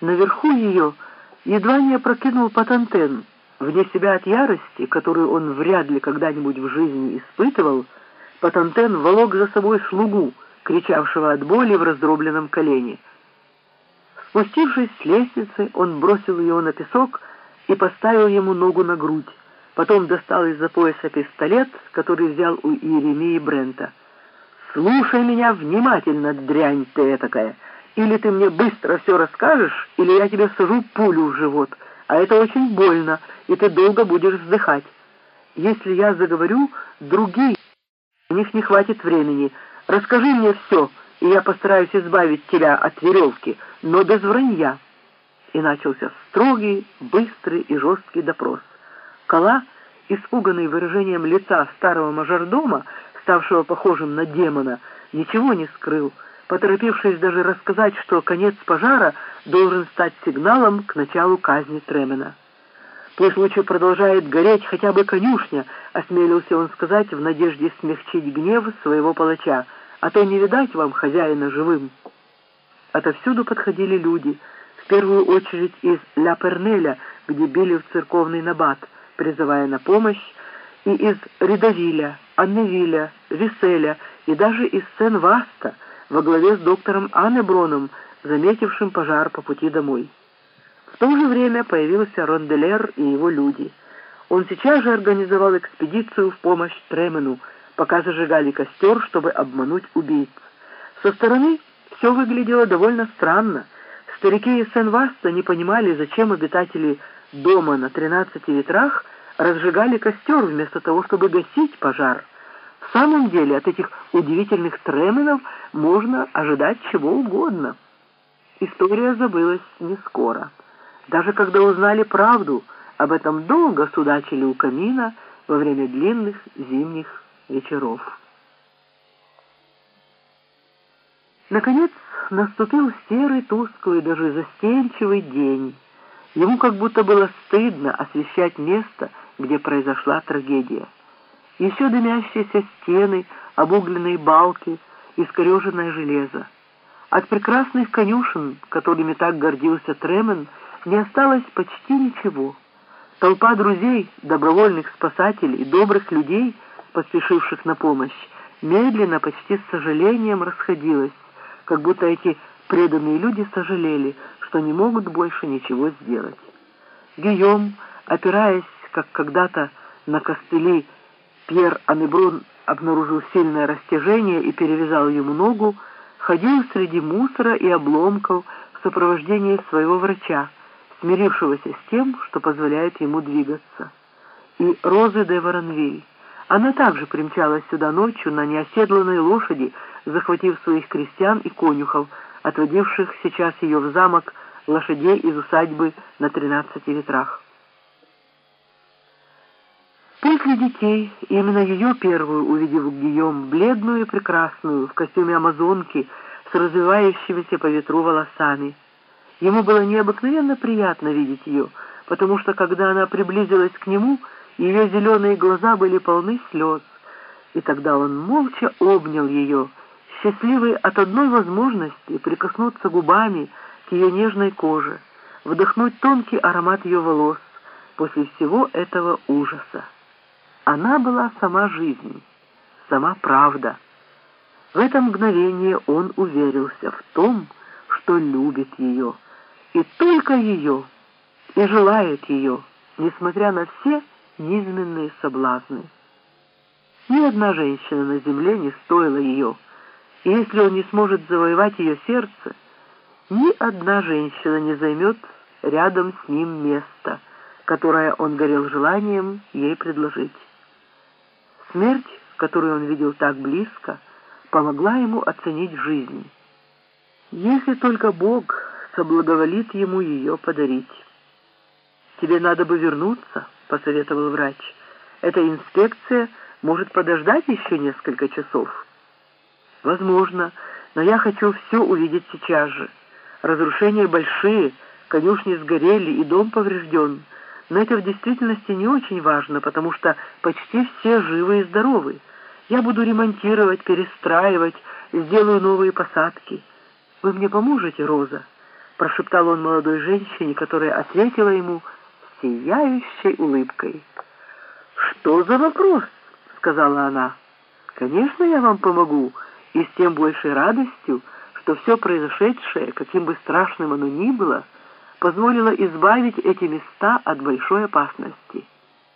Наверху ее едва не опрокинул Патантен. Вне себя от ярости, которую он вряд ли когда-нибудь в жизни испытывал, Патантен волок за собой слугу, кричавшего от боли в раздробленном колене. Спустившись с лестницы, он бросил ее на песок и поставил ему ногу на грудь. Потом достал из-за пояса пистолет, который взял у Иеремии Брента. «Слушай меня внимательно, дрянь ты этакая!» Или ты мне быстро все расскажешь, или я тебе сажу пулю в живот, а это очень больно, и ты долго будешь вздыхать. Если я заговорю, другие, у них не хватит времени. Расскажи мне все, и я постараюсь избавить тебя от веревки, но без вранья». И начался строгий, быстрый и жесткий допрос. Кала, испуганный выражением лица старого мажордома, ставшего похожим на демона, ничего не скрыл, поторопившись даже рассказать, что конец пожара должен стать сигналом к началу казни Тремена. «Пусть лучше продолжает гореть хотя бы конюшня», — осмелился он сказать в надежде смягчить гнев своего палача, «а то не видать вам хозяина живым». Отовсюду подходили люди, в первую очередь из Ля Пернеля, где били в церковный набат, призывая на помощь, и из Редовиля, Анневиля, Виселя и даже из Сен-Васта — во главе с доктором Аннеброном, заметившим пожар по пути домой. В то же время появился Ронделер и его люди. Он сейчас же организовал экспедицию в помощь Тремену, пока зажигали костер, чтобы обмануть убийц. Со стороны все выглядело довольно странно. Старики из Сен-Васта не понимали, зачем обитатели дома на тринадцати ветрах разжигали костер вместо того, чтобы гасить пожар. В самом деле от этих удивительных тременов можно ожидать чего угодно. История забылась не скоро. Даже когда узнали правду, об этом долго судачили у камина во время длинных зимних вечеров. Наконец наступил серый, тусклый, даже застенчивый день. Ему как будто было стыдно освещать место, где произошла трагедия еще дымящиеся стены, обугленные балки, искореженное железо. От прекрасных конюшен, которыми так гордился Тремен, не осталось почти ничего. Толпа друзей, добровольных спасателей, добрых людей, поспешивших на помощь, медленно, почти с сожалением расходилась, как будто эти преданные люди сожалели, что не могут больше ничего сделать. Гийом, опираясь, как когда-то, на костыли Пьер Анебрун обнаружил сильное растяжение и перевязал ему ногу, ходил среди мусора и обломков в сопровождении своего врача, смирившегося с тем, что позволяет ему двигаться. И Розы де Воронвиль. Она также примчалась сюда ночью на неоседланной лошади, захватив своих крестьян и конюхов, отводивших сейчас ее в замок лошадей из усадьбы на тринадцати ветрах. После детей, именно ее первую увидев Гийом, бледную и прекрасную, в костюме амазонки, с развивающимися по ветру волосами. Ему было необыкновенно приятно видеть ее, потому что, когда она приблизилась к нему, ее зеленые глаза были полны слез, и тогда он молча обнял ее, счастливый от одной возможности прикоснуться губами к ее нежной коже, вдохнуть тонкий аромат ее волос после всего этого ужаса. Она была сама жизнь, сама правда. В это мгновение он уверился в том, что любит ее, и только ее, и желает ее, несмотря на все низменные соблазны. Ни одна женщина на земле не стоила ее, и если он не сможет завоевать ее сердце, ни одна женщина не займет рядом с ним место, которое он горел желанием ей предложить. Смерть, которую он видел так близко, помогла ему оценить жизнь. Если только Бог соблаговолит ему ее подарить. «Тебе надо бы вернуться», — посоветовал врач. «Эта инспекция может подождать еще несколько часов». «Возможно, но я хочу все увидеть сейчас же. Разрушения большие, конюшни сгорели и дом поврежден». Но это в действительности не очень важно, потому что почти все живы и здоровы. Я буду ремонтировать, перестраивать, сделаю новые посадки. Вы мне поможете, Роза? прошептал он молодой женщине, которая ответила ему сияющей улыбкой. «Что за вопрос?» — сказала она. «Конечно, я вам помогу, и с тем большей радостью, что все произошедшее, каким бы страшным оно ни было, позволило избавить эти места от большой опасности».